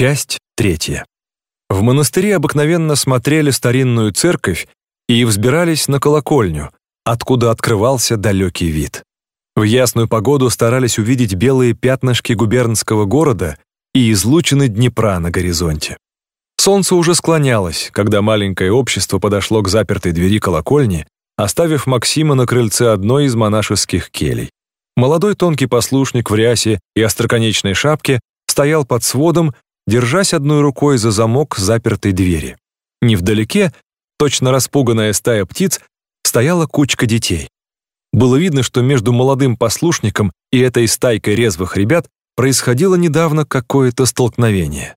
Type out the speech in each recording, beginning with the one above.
Часть третья. В монастыре обыкновенно смотрели старинную церковь и взбирались на колокольню, откуда открывался далекий вид. В ясную погоду старались увидеть белые пятнышки губернского города и излучины Днепра на горизонте. Солнце уже склонялось, когда маленькое общество подошло к запертой двери колокольни, оставив Максима на крыльце одной из монашеских келей. Молодой тонкий послушник в рясе и остроконечной шапке стоял под сводом, держась одной рукой за замок запертой двери. Невдалеке, точно распуганная стая птиц, стояла кучка детей. Было видно, что между молодым послушником и этой стайкой резвых ребят происходило недавно какое-то столкновение.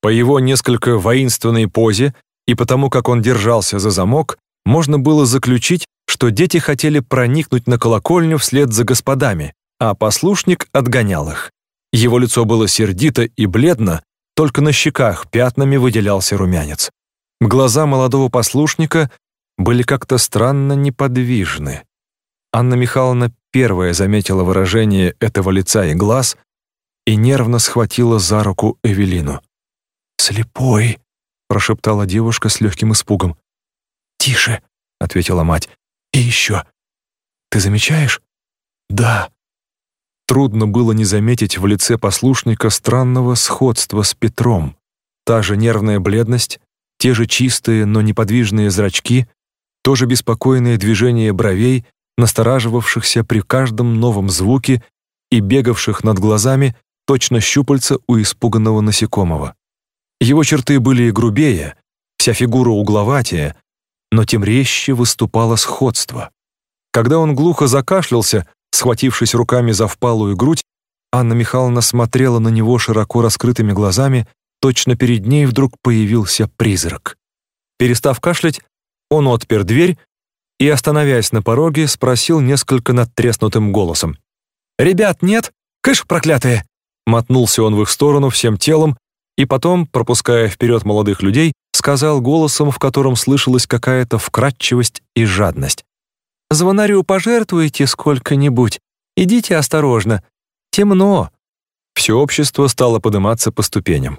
По его несколько воинственной позе и потому, как он держался за замок, можно было заключить, что дети хотели проникнуть на колокольню вслед за господами, а послушник отгонял их. Его лицо было сердито и бледно, только на щеках пятнами выделялся румянец. Глаза молодого послушника были как-то странно неподвижны. Анна Михайловна первая заметила выражение этого лица и глаз и нервно схватила за руку Эвелину. «Слепой!» — прошептала девушка с легким испугом. «Тише!» — ответила мать. «И еще! Ты замечаешь?» «Да!» Трудно было не заметить в лице послушника странного сходства с Петром. Та же нервная бледность, те же чистые, но неподвижные зрачки, то же беспокойное движение бровей, настораживавшихся при каждом новом звуке и бегавших над глазами точно щупальца у испуганного насекомого. Его черты были и грубее, вся фигура угловатее, но тем резче выступало сходство. Когда он глухо закашлялся, схватившись руками за впалую грудь, Анна Михайловна смотрела на него широко раскрытыми глазами, точно перед ней вдруг появился призрак. Перестав кашлять, он отпер дверь и, остановясь на пороге, спросил несколько надтреснутым голосом. «Ребят, нет? Кыш, проклятые!» Мотнулся он в их сторону всем телом и потом, пропуская вперед молодых людей, сказал голосом, в котором слышалась какая-то вкрадчивость и жадность. «Звонарю пожертвуете сколько-нибудь? Идите осторожно. Темно». Все общество стало подниматься по ступеням.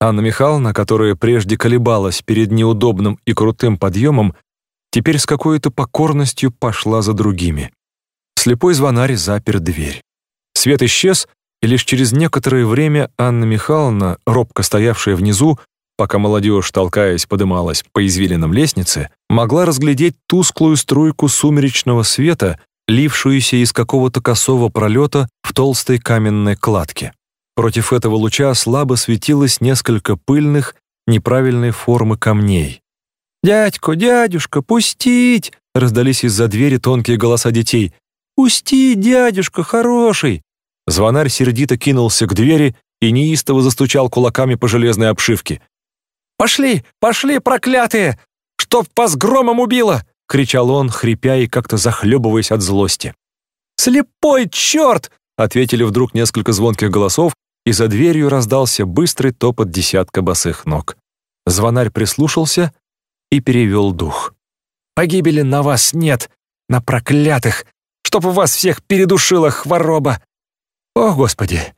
Анна Михайловна, которая прежде колебалась перед неудобным и крутым подъемом, теперь с какой-то покорностью пошла за другими. Слепой звонарь запер дверь. Свет исчез, и лишь через некоторое время Анна Михайловна, робко стоявшая внизу, пока молодежь, толкаясь, подымалась по извилинам лестнице, могла разглядеть тусклую струйку сумеречного света, лившуюся из какого-то косого пролета в толстой каменной кладке. Против этого луча слабо светилось несколько пыльных, неправильной формы камней. «Дядько, дядюшка, пустить!» раздались из-за двери тонкие голоса детей. «Пусти, дядюшка, хороший!» Звонарь сердито кинулся к двери и неистово застучал кулаками по железной обшивке. «Пошли, пошли, проклятые! Чтоб вас громом убило!» — кричал он, хрипя и как-то захлебываясь от злости. «Слепой черт!» — ответили вдруг несколько звонких голосов, и за дверью раздался быстрый топот десятка босых ног. Звонарь прислушался и перевел дух. «Погибели на вас нет, на проклятых, чтоб вас всех передушила хвороба! О, Господи!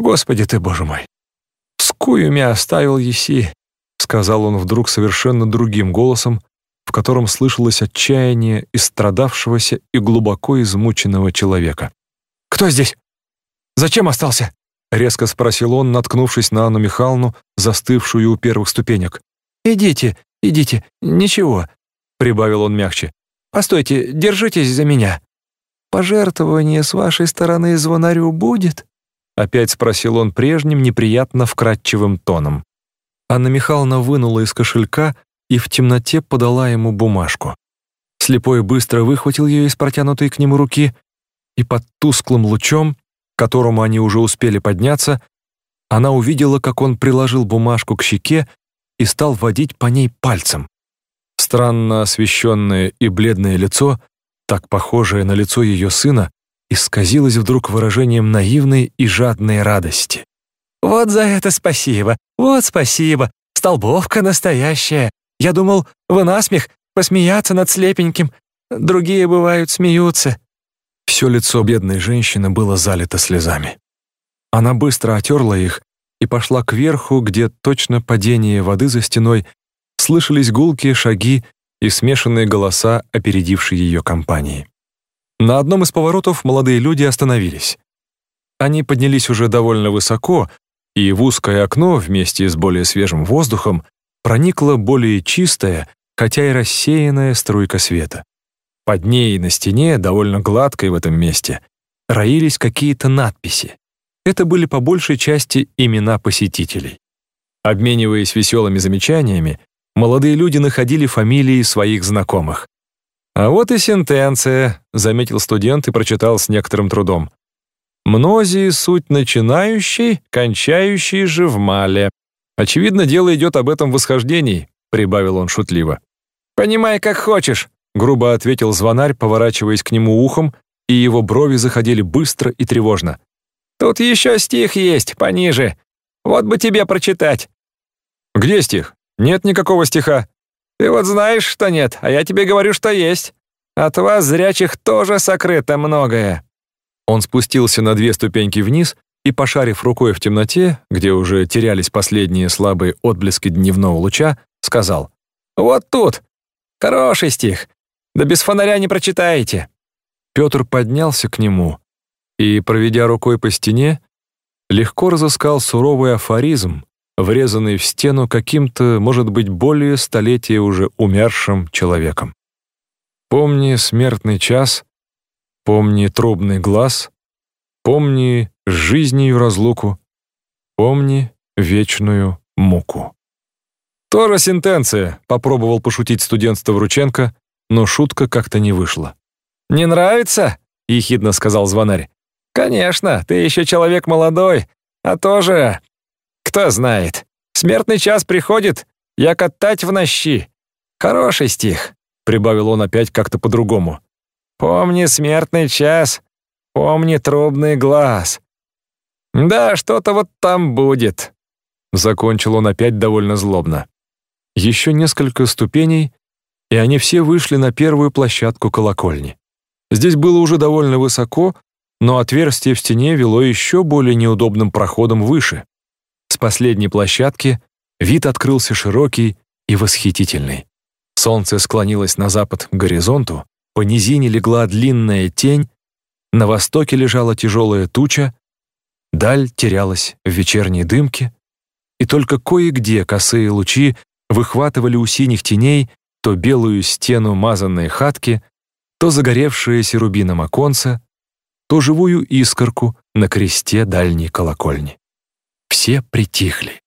Господи ты, Боже мой! Скую меня оставил еси!» Сказал он вдруг совершенно другим голосом, в котором слышалось отчаяние истрадавшегося и глубоко измученного человека. «Кто здесь? Зачем остался?» — резко спросил он, наткнувшись на Анну Михайловну, застывшую у первых ступенек. «Идите, идите, ничего», — прибавил он мягче. «Постойте, держитесь за меня». «Пожертвование с вашей стороны звонарю будет?» — опять спросил он прежним неприятно вкрадчивым тоном. Анна Михайловна вынула из кошелька и в темноте подала ему бумажку. Слепой быстро выхватил ее из протянутой к нему руки, и под тусклым лучом, к которому они уже успели подняться, она увидела, как он приложил бумажку к щеке и стал водить по ней пальцем. Странно освещенное и бледное лицо, так похожее на лицо ее сына, исказилось вдруг выражением наивной и жадной радости. «Вот за это спасибо! Вот спасибо! Столбовка настоящая! Я думал, вы насмех посмеяться над слепеньким. Другие, бывают, смеются». Все лицо бедной женщины было залито слезами. Она быстро отерла их и пошла кверху, где точно падение воды за стеной слышались гулкие шаги и смешанные голоса опередившей ее компании. На одном из поворотов молодые люди остановились. Они поднялись уже довольно высоко, и в узкое окно вместе с более свежим воздухом проникла более чистая, хотя и рассеянная струйка света. Под ней на стене, довольно гладкой в этом месте, роились какие-то надписи. Это были по большей части имена посетителей. Обмениваясь веселыми замечаниями, молодые люди находили фамилии своих знакомых. «А вот и сентенция», — заметил студент и прочитал с некоторым трудом. «Мнозии суть начинающий, кончающий же в мале». Очевидно, дело идет об этом восхождении, прибавил он шутливо. Понимай, как хочешь, грубо ответил звонарь, поворачиваясь к нему ухом, и его брови заходили быстро и тревожно. Тут еще стих есть, пониже. Вот бы тебе прочитать. Где стих? Нет никакого стиха. Ты вот знаешь, что нет, а я тебе говорю, что есть. От вас, зрячих, тоже сокрыто многое. Он спустился на две ступеньки вниз и, пошарив рукой в темноте, где уже терялись последние слабые отблески дневного луча, сказал «Вот тут! Хороший стих! Да без фонаря не прочитаете!» Петр поднялся к нему и, проведя рукой по стене, легко разыскал суровый афоризм, врезанный в стену каким-то, может быть, более столетия уже умершим человеком. «Помни смертный час, помни трубный глаз, помни жизнью разлуку, помни вечную муку. «Тоже сентенция», — попробовал пошутить студент Ставрученко, но шутка как-то не вышла. «Не нравится?» — ехидно сказал звонарь. «Конечно, ты еще человек молодой, а тоже... Кто знает, смертный час приходит, я катать в нощи. Хороший стих», — прибавил он опять как-то по-другому. «Помни смертный час, помни трубный глаз, «Да, что-то вот там будет», — закончил он опять довольно злобно. Еще несколько ступеней, и они все вышли на первую площадку колокольни. Здесь было уже довольно высоко, но отверстие в стене вело еще более неудобным проходом выше. С последней площадки вид открылся широкий и восхитительный. Солнце склонилось на запад к горизонту, по низине легла длинная тень, на востоке лежала тяжелая туча, Даль терялась в вечерней дымке, и только кое-где косые лучи выхватывали у синих теней то белую стену мазанной хатки, то загоревшееся рубином оконце, то живую искорку на кресте дальней колокольни. Все притихли.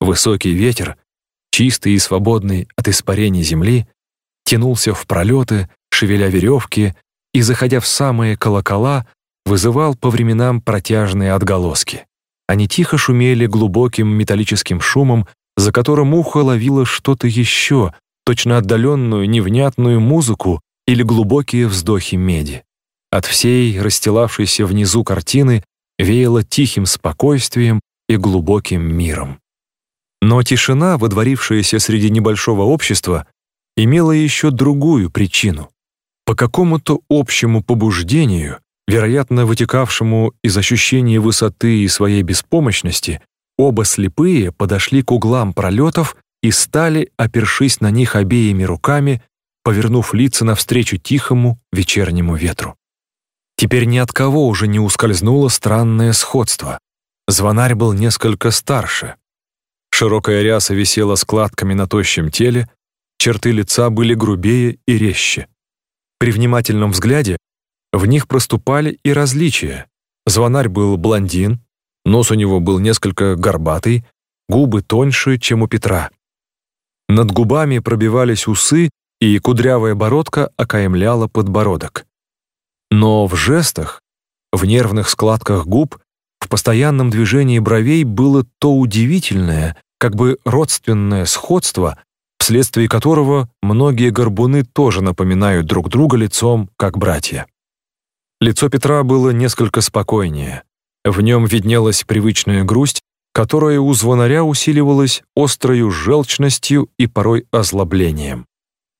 Высокий ветер, чистый и свободный от испарений земли, тянулся в пролеты, шевеля веревки, и, заходя в самые колокола, вызывал по временам протяжные отголоски. Они тихо шумели глубоким металлическим шумом, за которым ухо ловило что-то еще, точно отдаленную, невнятную музыку или глубокие вздохи меди. От всей расстилавшейся внизу картины веяло тихим спокойствием и глубоким миром. Но тишина, водворившаяся среди небольшого общества, имела еще другую причину. По какому-то общему побуждению вероятно, вытекавшему из ощущения высоты и своей беспомощности, оба слепые подошли к углам пролетов и стали, опершись на них обеими руками, повернув лица навстречу тихому вечернему ветру. Теперь ни от кого уже не ускользнуло странное сходство. Звонарь был несколько старше. Широкая ряса висела складками на тощем теле, черты лица были грубее и резче. При внимательном взгляде в них проступали и различия. Звонарь был блондин, нос у него был несколько горбатый, губы тоньше, чем у Петра. Над губами пробивались усы, и кудрявая бородка окаймляла подбородок. Но в жестах, в нервных складках губ, в постоянном движении бровей было то удивительное, как бы родственное сходство, вследствие которого многие горбуны тоже напоминают друг друга лицом, как братья. Лицо Петра было несколько спокойнее. В нем виднелась привычная грусть, которая у звонаря усиливалась острою желчностью и порой озлоблением.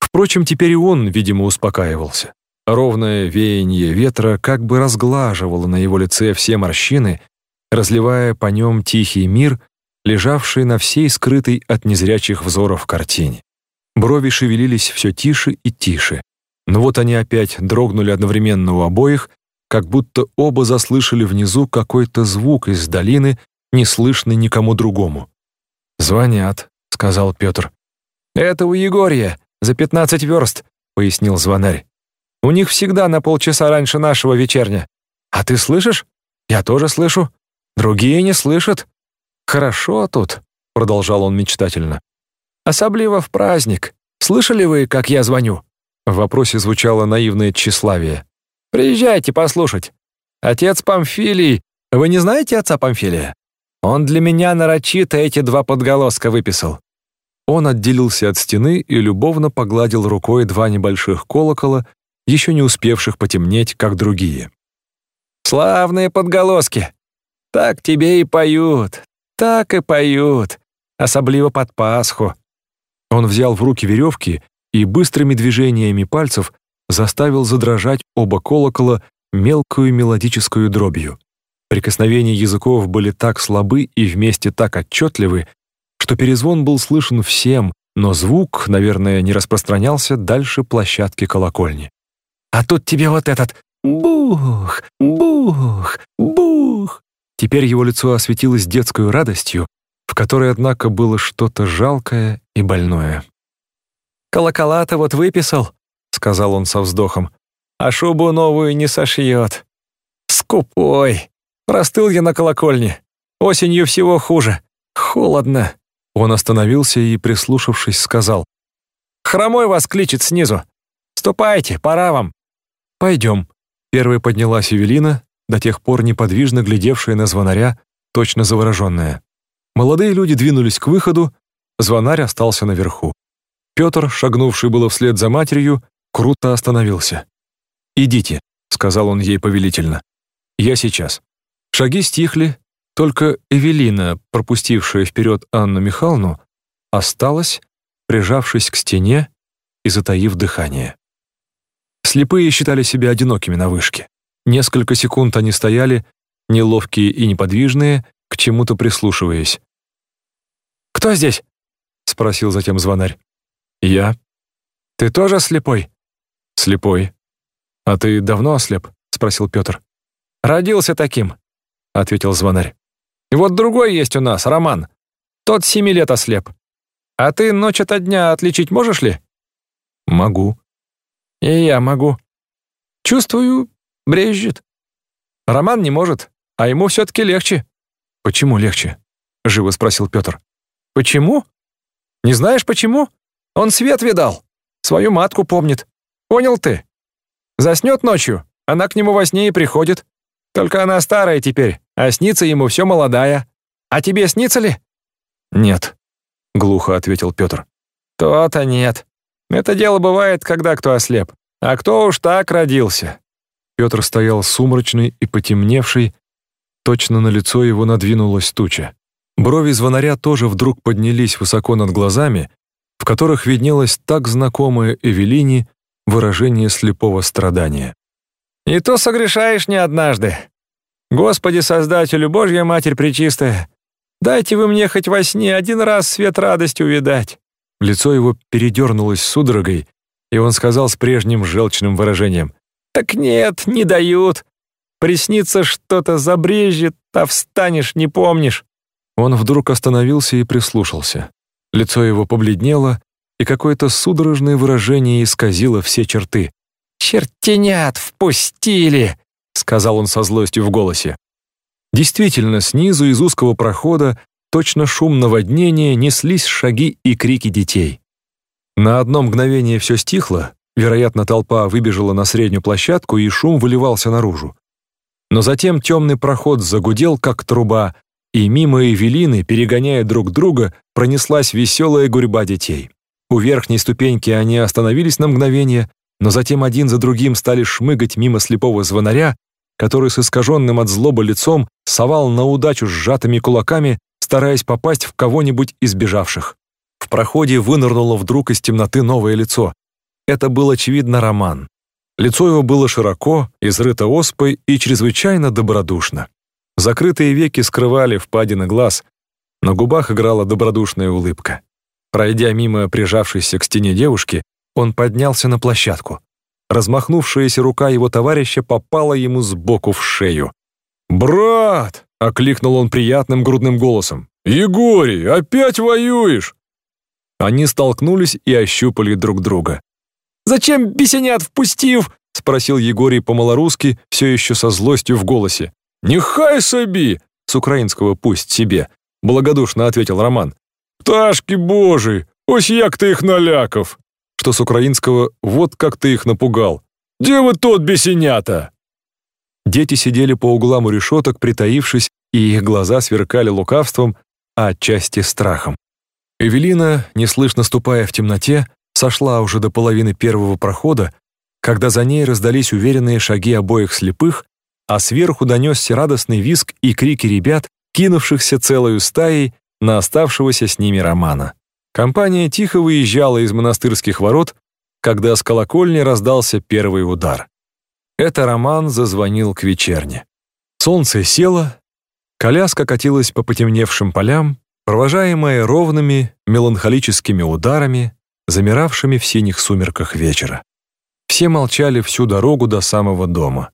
Впрочем, теперь и он, видимо, успокаивался. Ровное веяние ветра как бы разглаживало на его лице все морщины, разливая по нем тихий мир, лежавший на всей скрытой от незрячих взоров картине. Брови шевелились все тише и тише, но вот они опять дрогнули одновременно у обоих, как будто оба заслышали внизу какой-то звук из долины, не слышный никому другому. «Звонят», — сказал Петр. «Это у Егория, за пятнадцать верст», — пояснил звонарь. «У них всегда на полчаса раньше нашего вечерня. А ты слышишь? Я тоже слышу. Другие не слышат. Хорошо тут», — продолжал он мечтательно. «Особливо в праздник. Слышали вы, как я звоню?» В вопросе звучало наивное тщеславие. «Приезжайте послушать. Отец Памфилий. Вы не знаете отца Памфилия? Он для меня нарочито эти два подголоска выписал. Он отделился от стены и любовно погладил рукой два небольших колокола, еще не успевших потемнеть, как другие. «Славные подголоски! Так тебе и поют, так и поют, особливо под Пасху». Он взял в руки веревки и быстрыми движениями пальцев заставил задрожать оба колокола мелкую мелодическую дробью. Прикосновения языков были так слабы и вместе так отчетливы, что перезвон был слышен всем, но звук, наверное, не распространялся дальше площадки колокольни. «А тут тебе вот этот бух, бух, бух!» Теперь его лицо осветилось детской радостью, в которой, однако, было что-то жалкое и больное. «Колокола-то вот выписал», — сказал он со вздохом, «а шубу новую не сошьет. Скупой! Простыл я на колокольне. Осенью всего хуже. Холодно. Он остановился и, прислушавшись, сказал. «Хромой вас кличет снизу. Ступайте, пора вам». «Пойдем». Первой поднялась Эвелина, до тех пор неподвижно глядевшая на звонаря, точно завороженная. Молодые люди двинулись к выходу, звонарь остался наверху. Петр, шагнувший было вслед за матерью, круто остановился. «Идите», — сказал он ей повелительно. «Я сейчас». Шаги стихли, только Эвелина, пропустившая вперед Анну Михайловну, осталась, прижавшись к стене и затаив дыхание. Слепые считали себя одинокими на вышке. Несколько секунд они стояли, неловкие и неподвижные, к чему-то прислушиваясь. «Кто здесь?» — спросил затем звонарь. «Я». «Ты тоже слепой?» «Слепой». «А ты давно ослеп?» — спросил Петр. «Родился таким», — ответил звонарь. И вот другой есть у нас, Роман. Тот семи лет ослеп. А ты ночь ото дня отличить можешь ли? Могу. И я могу. Чувствую, брежет. Роман не может, а ему все-таки легче. Почему легче? Живо спросил Петр. Почему? Не знаешь почему? Он свет видал. Свою матку помнит. Понял ты? Заснет ночью, она к нему во сне и приходит. Только она старая теперь, а снится ему все молодая. А тебе снится ли?» «Нет», — глухо ответил Петр. «То-то нет. Это дело бывает, когда кто ослеп. А кто уж так родился?» Петр стоял сумрачный и потемневший, точно на лицо его надвинулась туча. Брови звонаря тоже вдруг поднялись высоко над глазами, в которых виднелось так знакомое Эвелине выражение слепого страдания. «И то согрешаешь не однажды. Господи, Создателю, Божья Матерь Пречистая, дайте вы мне хоть во сне один раз свет радости увидать». Лицо его передернулось судорогой, и он сказал с прежним желчным выражением. «Так нет, не дают. Приснится что-то, забрежет, а встанешь, не помнишь». Он вдруг остановился и прислушался. Лицо его побледнело, и какое-то судорожное выражение исказило все черты. «Чертенят впустили!» — сказал он со злостью в голосе. Действительно, снизу из узкого прохода, точно шум наводнения, неслись шаги и крики детей. На одно мгновение все стихло, вероятно, толпа выбежала на среднюю площадку, и шум выливался наружу. Но затем темный проход загудел, как труба, и мимо Эвелины, перегоняя друг друга, пронеслась веселая гурьба детей. У верхней ступеньки они остановились на мгновение, но затем один за другим стали шмыгать мимо слепого звонаря, который с искаженным от злобы лицом совал на удачу сжатыми кулаками, стараясь попасть в кого-нибудь из бежавших. В проходе вынырнуло вдруг из темноты новое лицо. Это был, очевидно, Роман. Лицо его было широко, изрыто оспой и чрезвычайно добродушно. Закрытые веки скрывали впадины глаз, на губах играла добродушная улыбка. Пройдя мимо прижавшейся к стене девушки, он поднялся на площадку. Размахнувшаяся рука его товарища попала ему сбоку в шею. «Брат!» — окликнул он приятным грудным голосом. «Егорий, опять воюешь?» Они столкнулись и ощупали друг друга. «Зачем бесенят впустив?» — спросил Егорий по-малорусски, все еще со злостью в голосе. «Нехай соби!» — с украинского «пусть себе», — благодушно ответил Роман. «Пташки божий, ось як ты их наляков!» Что с украинского «вот как ты их напугал!» «Где вы тот бесенята?» Дети сидели по углам у решеток, притаившись, и их глаза сверкали лукавством, а отчасти страхом. Эвелина, неслышно ступая в темноте, сошла уже до половины первого прохода, когда за ней раздались уверенные шаги обоих слепых, а сверху донесся радостный визг и крики ребят, кинувшихся целою стаей на оставшегося с ними Романа. Компания тихо выезжала из монастырских ворот, когда с колокольни раздался первый удар. Это Роман зазвонил к вечерне. Солнце село, коляска катилась по потемневшим полям, провожаемая ровными меланхолическими ударами, замиравшими в синих сумерках вечера. Все молчали всю дорогу до самого дома.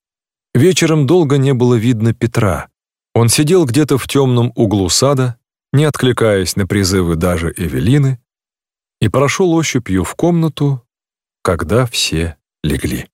Вечером долго не было видно Петра. Он сидел где-то в темном углу сада, не откликаясь на призывы даже Эвелины, и прошел ощупью в комнату, когда все легли.